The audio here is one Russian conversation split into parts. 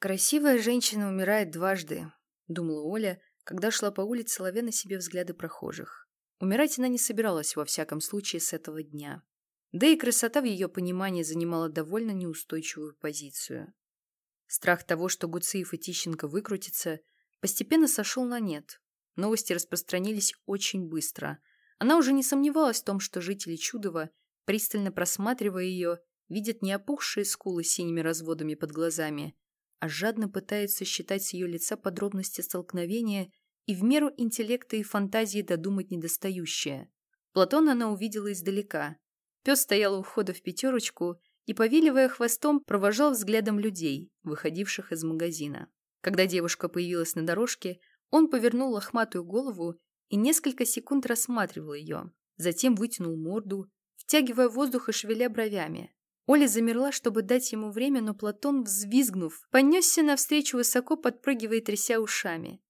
«Красивая женщина умирает дважды», — думала Оля, когда шла по улице, ловя на себе взгляды прохожих. Умирать она не собиралась во всяком случае с этого дня. Да и красота в ее понимании занимала довольно неустойчивую позицию. Страх того, что Гуциев и Тищенко выкрутятся, постепенно сошел на нет. Новости распространились очень быстро. Она уже не сомневалась в том, что жители Чудова, пристально просматривая ее, видят не опухшие скулы с синими разводами под глазами, а жадно пытаются считать с ее лица подробности столкновения и в меру интеллекта и фантазии додумать недостающее. Платона она увидела издалека. Пес стоял у входа в пятерочку и, повиливая хвостом, провожал взглядом людей, выходивших из магазина. Когда девушка появилась на дорожке, он повернул лохматую голову и несколько секунд рассматривал ее, затем вытянул морду, втягивая воздух и шевеля бровями. Оля замерла, чтобы дать ему время, но Платон, взвизгнув, понесся навстречу высоко, подпрыгивая тряся ушами.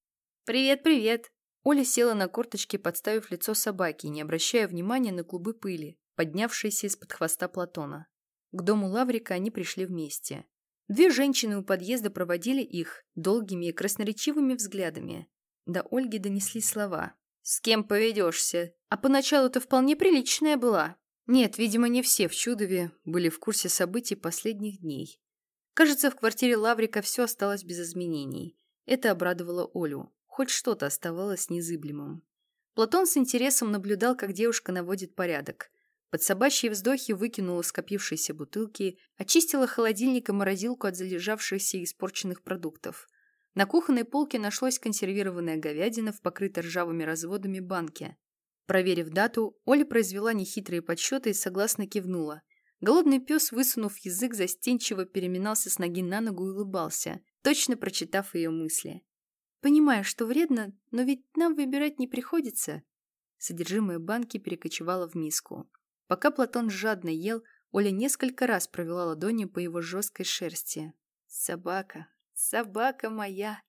«Привет, привет!» Оля села на корточки, подставив лицо собаки, не обращая внимания на клубы пыли, поднявшиеся из-под хвоста Платона. К дому Лаврика они пришли вместе. Две женщины у подъезда проводили их долгими и красноречивыми взглядами. До Ольги донесли слова. «С кем поведешься? А поначалу-то вполне приличная была». Нет, видимо, не все в Чудове были в курсе событий последних дней. Кажется, в квартире Лаврика все осталось без изменений. Это обрадовало Олю. Хоть что-то оставалось незыблемым. Платон с интересом наблюдал, как девушка наводит порядок. Под собачьи вздохи выкинула скопившиеся бутылки, очистила холодильник и морозилку от залежавшихся и испорченных продуктов. На кухонной полке нашлось консервированная говядина в покрытой ржавыми разводами банке. Проверив дату, Оля произвела нехитрые подсчеты и согласно кивнула. Голодный пес, высунув язык, застенчиво переминался с ноги на ногу и улыбался, точно прочитав ее мысли. «Понимаю, что вредно, но ведь нам выбирать не приходится». Содержимое банки перекочевало в миску. Пока Платон жадно ел, Оля несколько раз провела ладонью по его жесткой шерсти. «Собака! Собака моя!»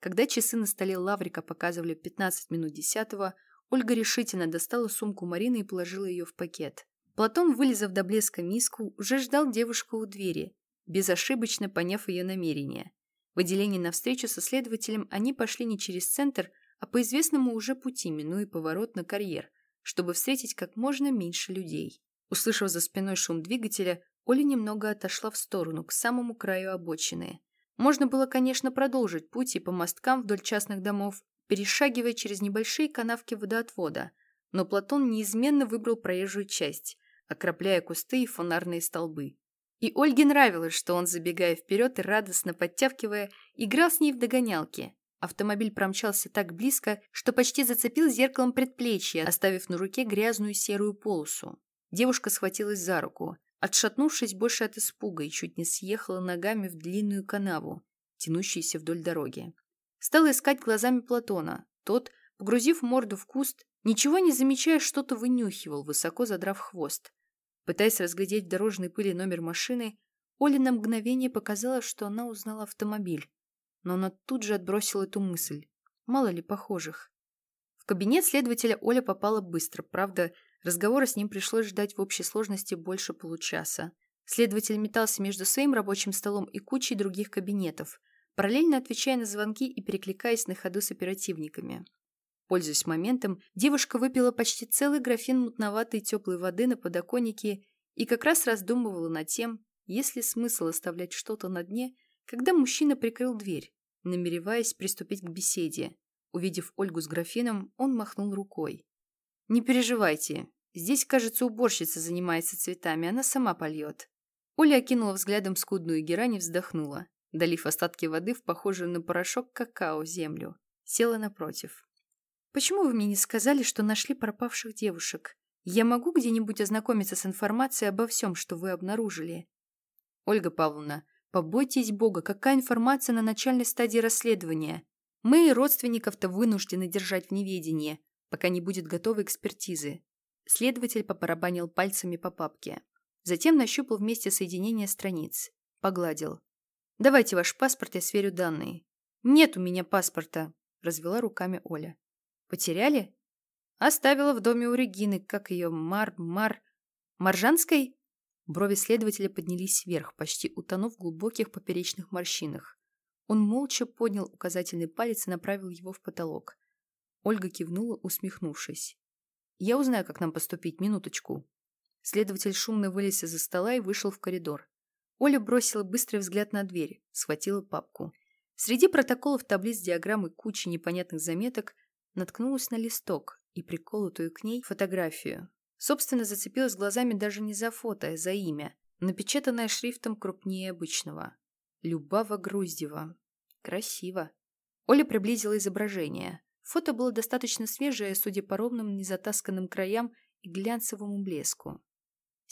Когда часы на столе Лаврика показывали 15 минут десятого, Ольга решительно достала сумку Марины и положила ее в пакет. Платон, вылезав до блеска миску, уже ждал девушку у двери, безошибочно поняв ее намерение. В отделении навстречу со следователем они пошли не через центр, а по известному уже пути, минуя поворот на карьер – чтобы встретить как можно меньше людей. Услышав за спиной шум двигателя, Оля немного отошла в сторону, к самому краю обочины. Можно было, конечно, продолжить путь и по мосткам вдоль частных домов, перешагивая через небольшие канавки водоотвода, но Платон неизменно выбрал проезжую часть, окропляя кусты и фонарные столбы. И Ольге нравилось, что он, забегая вперед и радостно подтягивая, играл с ней в догонялки, Автомобиль промчался так близко, что почти зацепил зеркалом предплечье, оставив на руке грязную серую полосу. Девушка схватилась за руку, отшатнувшись больше от испуга и чуть не съехала ногами в длинную канаву, тянущуюся вдоль дороги. Стала искать глазами Платона. Тот, погрузив морду в куст, ничего не замечая, что-то вынюхивал, высоко задрав хвост. Пытаясь разглядеть в дорожной пыли номер машины, Оле на мгновение показалось, что она узнала автомобиль но она тут же отбросила эту мысль. Мало ли похожих. В кабинет следователя Оля попала быстро, правда, разговора с ним пришлось ждать в общей сложности больше получаса. Следователь метался между своим рабочим столом и кучей других кабинетов, параллельно отвечая на звонки и перекликаясь на ходу с оперативниками. Пользуясь моментом, девушка выпила почти целый графин мутноватой теплой воды на подоконнике и как раз раздумывала над тем, есть ли смысл оставлять что-то на дне, когда мужчина прикрыл дверь, намереваясь приступить к беседе. Увидев Ольгу с графином, он махнул рукой. «Не переживайте. Здесь, кажется, уборщица занимается цветами, она сама польет». Оля окинула взглядом скудную герань и вздохнула, долив остатки воды в похожую на порошок какао землю. Села напротив. «Почему вы мне не сказали, что нашли пропавших девушек? Я могу где-нибудь ознакомиться с информацией обо всем, что вы обнаружили?» «Ольга Павловна, Побойтесь Бога, какая информация на начальной стадии расследования? Мы и родственников-то вынуждены держать в неведении, пока не будет готовой экспертизы. Следователь попарабанил пальцами по папке. Затем нащупал вместе соединения страниц. Погладил. «Давайте ваш паспорт, я сверю данные». «Нет у меня паспорта», – развела руками Оля. «Потеряли?» «Оставила в доме у Регины, как ее, Мар... Мар... Маржанской?» Брови следователя поднялись вверх, почти утонув в глубоких поперечных морщинах. Он молча поднял указательный палец и направил его в потолок. Ольга кивнула, усмехнувшись. «Я узнаю, как нам поступить. Минуточку». Следователь шумно вылез из-за стола и вышел в коридор. Оля бросила быстрый взгляд на дверь, схватила папку. Среди протоколов, таблиц, диаграмм и кучи непонятных заметок наткнулась на листок и приколотую к ней фотографию. Собственно, зацепилась глазами даже не за фото, а за имя, напечатанное шрифтом крупнее обычного. Любава Груздева. Красиво. Оля приблизила изображение. Фото было достаточно свежее, судя по ровным, незатасканным краям и глянцевому блеску.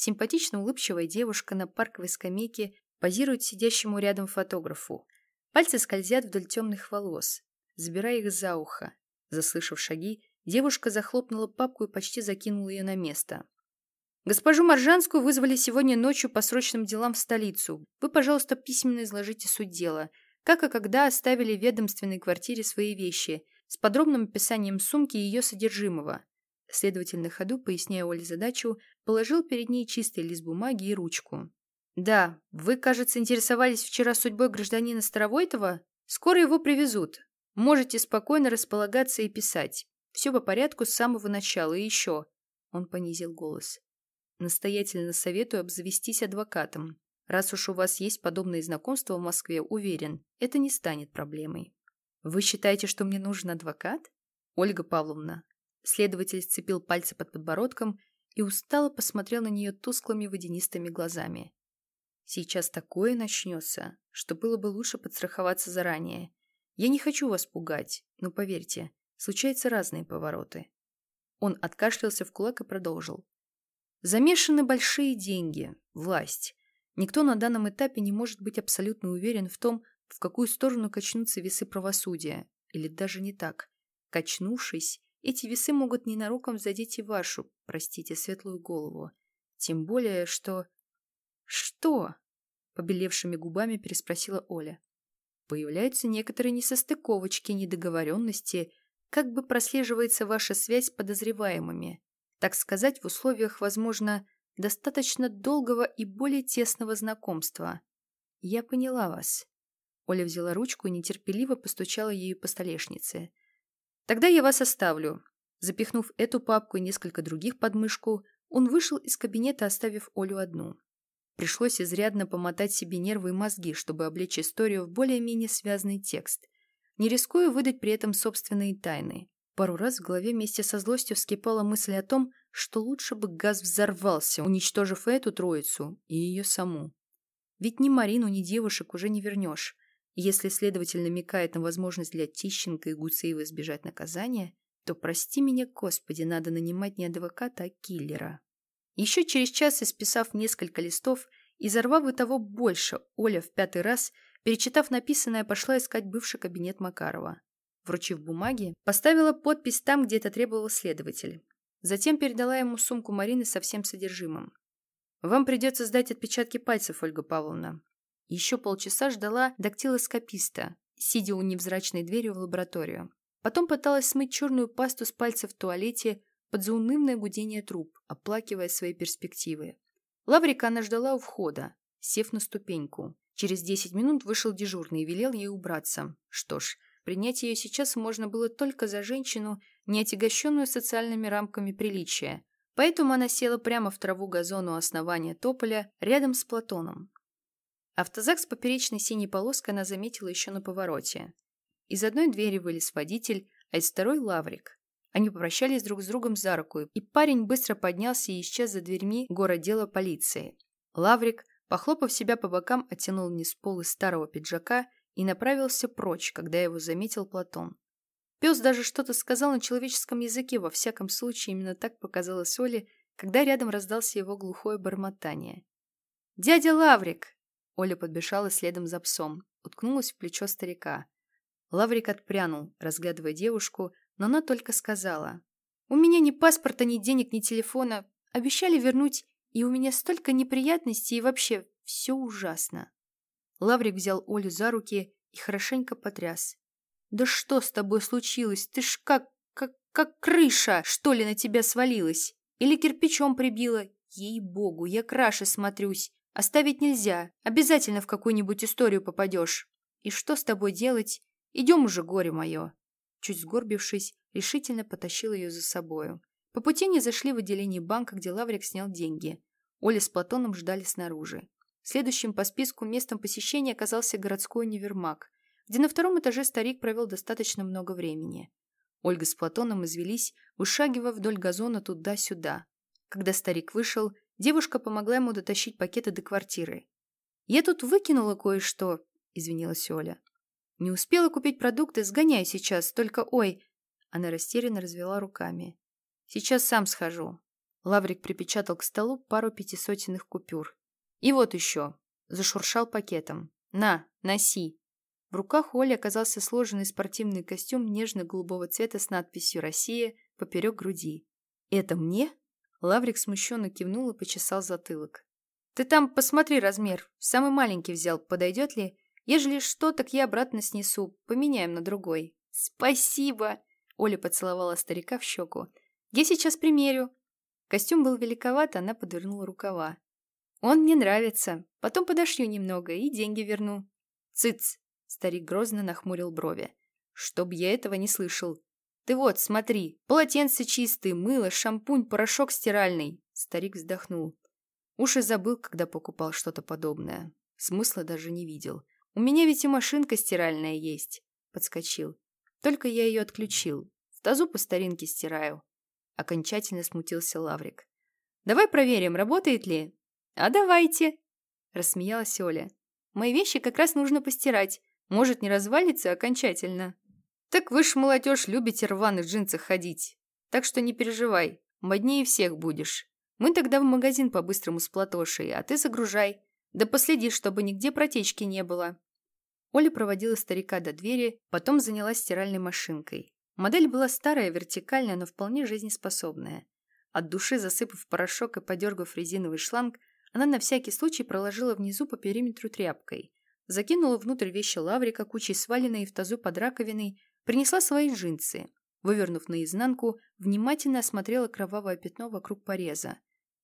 Симпатично улыбчивая девушка на парковой скамейке позирует сидящему рядом фотографу. Пальцы скользят вдоль темных волос, забирая их за ухо. Заслышав шаги, девушка захлопнула папку и почти закинула ее на место. Госпожу Маржанскую вызвали сегодня ночью по срочным делам в столицу. Вы, пожалуйста, письменно изложите суть дела. Как и когда оставили в ведомственной квартире свои вещи, с подробным описанием сумки и ее содержимого. Следователь на ходу, поясняя Оле задачу, положил перед ней чистый лист бумаги и ручку. «Да, вы, кажется, интересовались вчера судьбой гражданина Старовойтова? Скоро его привезут. Можете спокойно располагаться и писать. Все по порядку с самого начала. И еще...» Он понизил голос. Настоятельно советую обзавестись адвокатом. Раз уж у вас есть подобные знакомства в Москве, уверен, это не станет проблемой. Вы считаете, что мне нужен адвокат? Ольга Павловна. Следователь сцепил пальцы под подбородком и устало посмотрел на нее тусклыми водянистыми глазами. Сейчас такое начнется, что было бы лучше подстраховаться заранее. Я не хочу вас пугать, но поверьте, случаются разные повороты. Он откашлялся в кулак и продолжил. Замешаны большие деньги, власть. Никто на данном этапе не может быть абсолютно уверен в том, в какую сторону качнутся весы правосудия. Или даже не так. Качнувшись, эти весы могут ненароком задеть и вашу, простите, светлую голову. Тем более, что... Что? Побелевшими губами переспросила Оля. Появляются некоторые несостыковочки, недоговоренности, как бы прослеживается ваша связь с подозреваемыми так сказать, в условиях, возможно, достаточно долгого и более тесного знакомства. Я поняла вас. Оля взяла ручку и нетерпеливо постучала ею по столешнице. Тогда я вас оставлю. Запихнув эту папку и несколько других под мышку, он вышел из кабинета, оставив Олю одну. Пришлось изрядно помотать себе нервы и мозги, чтобы облечь историю в более-менее связанный текст, не рискуя выдать при этом собственные тайны. Пару раз в голове вместе со злостью вскипала мысль о том, что лучше бы газ взорвался, уничтожив эту троицу и ее саму. Ведь ни Марину, ни девушек уже не вернешь. Если следователь намекает на возможность для Тищенко и Гуцеева избежать наказания, то, прости меня, Господи, надо нанимать не адвоката, а киллера. Еще через час, исписав несколько листов и зарвав и того больше, Оля в пятый раз, перечитав написанное, пошла искать бывший кабинет Макарова. Вручив бумаги, поставила подпись там, где это требовал следователь. Затем передала ему сумку Марины со всем содержимым. «Вам придется сдать отпечатки пальцев, Ольга Павловна». Еще полчаса ждала дактилоскописта, сидя у невзрачной двери в лабораторию. Потом пыталась смыть черную пасту с пальцев в туалете под заунывное гудение труб, оплакивая свои перспективы. Лаврика она ждала у входа, сев на ступеньку. Через десять минут вышел дежурный и велел ей убраться. Что ж, Принять ее сейчас можно было только за женщину, не отягощенную социальными рамками приличия. Поэтому она села прямо в траву газону основания тополя рядом с Платоном. Автозак с поперечной синей полоской она заметила еще на повороте. Из одной двери вылез водитель, а из второй — лаврик. Они попрощались друг с другом за руку, и парень быстро поднялся и исчез за дверьми городела полиции. Лаврик, похлопав себя по бокам, оттянул вниз пол из старого пиджака и направился прочь, когда его заметил Платон. Пес даже что-то сказал на человеческом языке, во всяком случае именно так показалось Оле, когда рядом раздался его глухое бормотание. «Дядя Лаврик!» Оля подбежала следом за псом, уткнулась в плечо старика. Лаврик отпрянул, разглядывая девушку, но она только сказала. «У меня ни паспорта, ни денег, ни телефона. Обещали вернуть, и у меня столько неприятностей, и вообще все ужасно». Лаврик взял Олю за руки и хорошенько потряс. «Да что с тобой случилось? Ты ж как, как, как крыша, что ли, на тебя свалилась? Или кирпичом прибила? Ей-богу, я краше смотрюсь. Оставить нельзя. Обязательно в какую-нибудь историю попадешь». И что с тобой делать? Идем уже, горе мое!» Чуть сгорбившись, решительно потащил ее за собою. По пути они зашли в отделение банка, где Лаврик снял деньги. Оля с Платоном ждали снаружи. Следующим по списку местом посещения оказался городской универмаг, где на втором этаже старик провел достаточно много времени. Ольга с Платоном извелись, вышагивая вдоль газона туда-сюда. Когда старик вышел, девушка помогла ему дотащить пакеты до квартиры. «Я тут выкинула кое-что», — извинилась Оля. «Не успела купить продукты, сгоняю сейчас, только ой...» Она растерянно развела руками. «Сейчас сам схожу». Лаврик припечатал к столу пару пятисотенных купюр. «И вот еще!» Зашуршал пакетом. «На, носи!» В руках Оли оказался сложенный спортивный костюм нежно-голубого цвета с надписью «Россия» поперек груди. «Это мне?» Лаврик смущенно кивнул и почесал затылок. «Ты там посмотри размер. Самый маленький взял. Подойдет ли? Ежели что, так я обратно снесу. Поменяем на другой». «Спасибо!» Оля поцеловала старика в щеку. «Я сейчас примерю». Костюм был великоват, она подвернула рукава. «Он мне нравится. Потом подошью немного и деньги верну». «Цыц!» — старик грозно нахмурил брови. «Чтоб я этого не слышал. Ты вот, смотри, полотенце чистые, мыло, шампунь, порошок стиральный». Старик вздохнул. Уж и забыл, когда покупал что-то подобное. Смысла даже не видел. «У меня ведь и машинка стиральная есть», — подскочил. «Только я ее отключил. В тазу по старинке стираю». Окончательно смутился Лаврик. «Давай проверим, работает ли?» «А давайте!» – рассмеялась Оля. «Мои вещи как раз нужно постирать. Может, не развалится окончательно». «Так вы ж, молодежь, любите рваных джинсах ходить. Так что не переживай, моднее всех будешь. Мы тогда в магазин по-быстрому с Платошей, а ты загружай. Да последи, чтобы нигде протечки не было». Оля проводила старика до двери, потом занялась стиральной машинкой. Модель была старая, вертикальная, но вполне жизнеспособная. От души засыпав порошок и подергав резиновый шланг, она на всякий случай проложила внизу по периметру тряпкой, закинула внутрь вещи лаврика, кучей сваленной в тазу под раковиной, принесла свои джинсы. Вывернув наизнанку, внимательно осмотрела кровавое пятно вокруг пореза.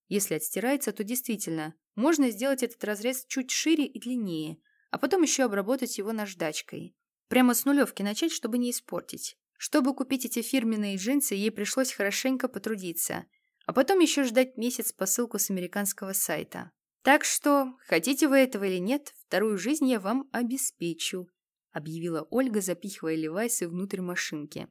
Если отстирается, то действительно, можно сделать этот разрез чуть шире и длиннее, а потом еще обработать его наждачкой. Прямо с нулевки начать, чтобы не испортить. Чтобы купить эти фирменные джинсы, ей пришлось хорошенько потрудиться. А потом еще ждать месяц посылку с американского сайта. Так что, хотите вы этого или нет, вторую жизнь я вам обеспечу, объявила Ольга, запихивая левайсы внутрь машинки.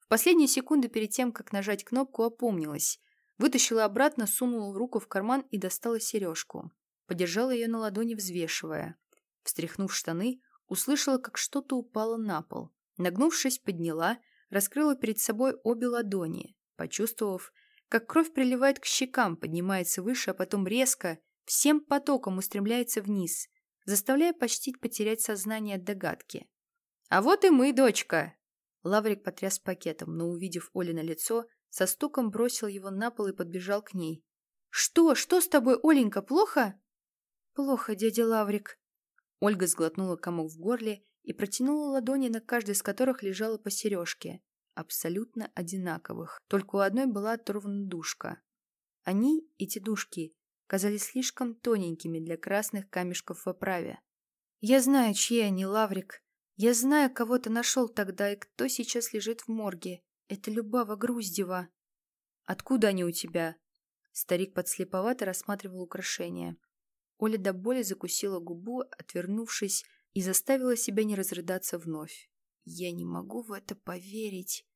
В последнюю секунду перед тем, как нажать кнопку, опомнилась. Вытащила обратно, сунула руку в карман и достала сережку. Подержала ее на ладони, взвешивая. Встряхнув штаны, услышала, как что-то упало на пол. Нагнувшись, подняла, раскрыла перед собой обе ладони, почувствовав, как кровь приливает к щекам, поднимается выше, а потом резко, всем потоком устремляется вниз, заставляя почти потерять сознание от догадки. «А вот и мы, дочка!» Лаврик потряс пакетом, но, увидев Оли на лицо, со стуком бросил его на пол и подбежал к ней. «Что? Что с тобой, Оленька, плохо?» «Плохо, дядя Лаврик». Ольга сглотнула комок в горле и протянула ладони, на каждой из которых лежала по сережке абсолютно одинаковых, только у одной была оторвана душка. Они, эти душки, казались слишком тоненькими для красных камешков в оправе. «Я знаю, чьи они, Лаврик. Я знаю, кого ты нашел тогда и кто сейчас лежит в морге. Это Любава Груздева». «Откуда они у тебя?» Старик подслеповато рассматривал украшения. Оля до боли закусила губу, отвернувшись, и заставила себя не разрыдаться вновь. «Я не могу в это поверить».